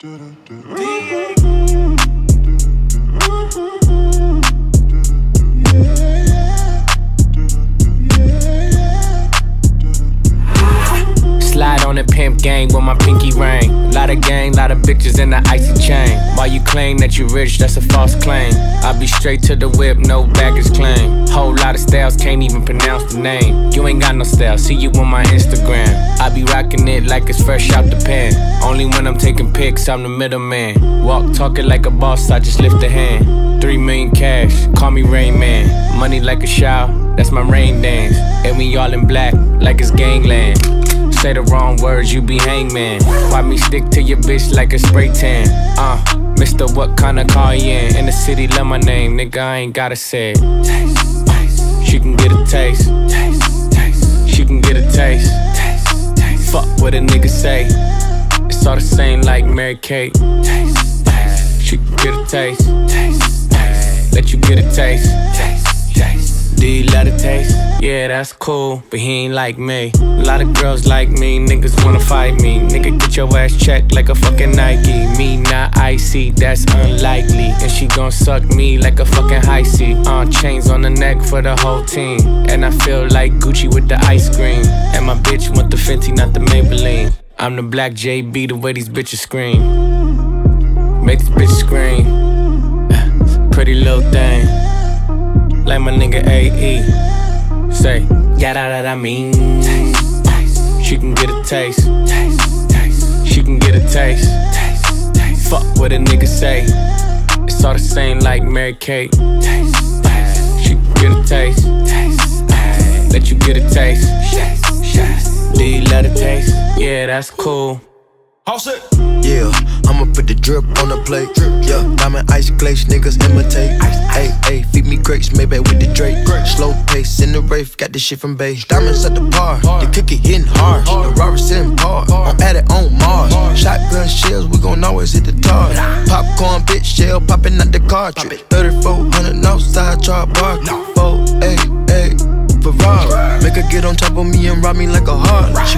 Slide on the pimp gang with my pinky ring. Lot of gang, lot of bitches in the icy chain. While you claim that you rich, that's a false claim. I be straight to the whip, no baggage claim. Whole lot of styles, can't even pronounce the name. You ain't got no style, see you on my Instagram. I be rocking it like it's fresh out the pen. Only when pics, I'm the middleman. Walk talking like a boss, I just lift a hand. Three million cash, call me Rain Man. Money like a shower, that's my rain dance. And we all in black, like it's gangland. Say the wrong words, you be hangman. Why me stick to your bitch like a spray tan? Uh, Mister, what kind of car you in? In the city, love my name, nigga, I ain't gotta say it. Taste, taste. She can get a taste. taste, taste. She can get a taste. taste, taste. Fuck what a nigga say. All the same like Mary Kate. Taste, taste. She can get a taste. taste, taste. Let you get a taste. taste, taste. Do you love taste? Yeah, that's cool, but he ain't like me. A lot of girls like me, niggas wanna fight me. Nigga, get your ass checked like a fucking Nike. Me not icy, that's unlikely. And she gon' suck me like a fucking high C. Uh, chains on the neck for the whole team. And I feel like Gucci with the ice cream. And my bitch want the Fenty, not the Maybelline. I'm the black JB, the way these bitches scream. Make this bitch scream. Pretty little thing like my nigga AE. Say, yeah, that, that I mean. Taste, taste. She can get a taste. taste, taste. She can get a taste. taste, taste. Fuck what a nigga say. It's all the same like Mary Kate. Taste, taste. She can get a taste. taste, taste. Let you get a taste. Do you love the taste? Yeah, that's cool. All set. Yeah, I'ma put the drip on the plate. Yeah, diamond ice glaze, niggas imitate. Hey, hey, feed me grapes, maybe with the Drake. Slow pace in the rave, got the shit from base. Diamonds at the bar, the cookie hitting hard. The Robert sitting par, on at it on Mars. Shotgun shells, we gon' always hit the tar. Popcorn, bitch, shell popping out the cartridge. 3400 outside, char bar. 4, 8, 8. Ferrari. Make her get on top of me and rob me like a heart. She wanna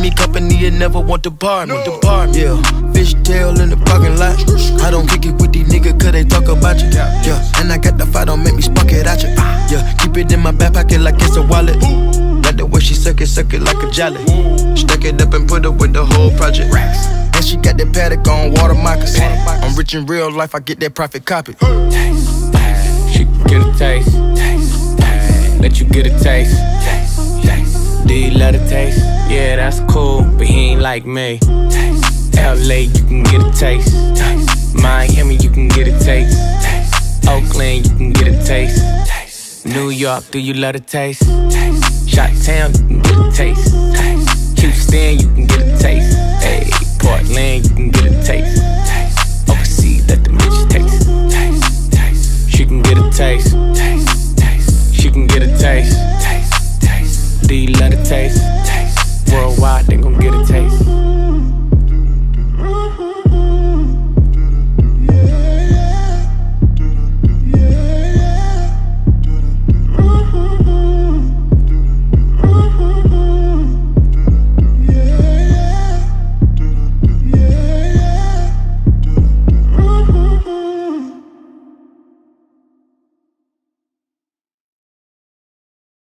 keep me company and never want to bar me. Depart, yeah. Fish tail in the parking lot. I don't kick it with these niggas cause they talk about you. Yeah, and I got the fight, don't make me spark it at you. Yeah, keep it in my back pocket like it's a wallet. Like the way she suck it, suck it like a jelly. Stack it up and put it with the whole project. And she got that paddock on water moccasins. I'm rich in real life, I get that profit copy. Taste, taste. She can get a taste. taste, taste. Let you get a taste. taste, D love the taste. Yeah, that's cool, but he ain't like me. Taste, taste. LA, you can get a taste. taste. Miami, you can get a taste. taste. Oakland, you can get a taste. taste. New York, do you love the taste? taste. Shot Town, you can get a taste. taste. Houston, you can get a taste. Hey, Portland, you can get a taste. taste. Overseas, let the bitch taste. taste. She can get a taste. taste. Worldwide,